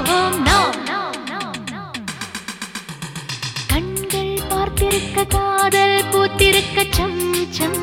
போவோம் கண்கள் பார்த்திருக்க காதல் பூத்திருக்க சம் சம்.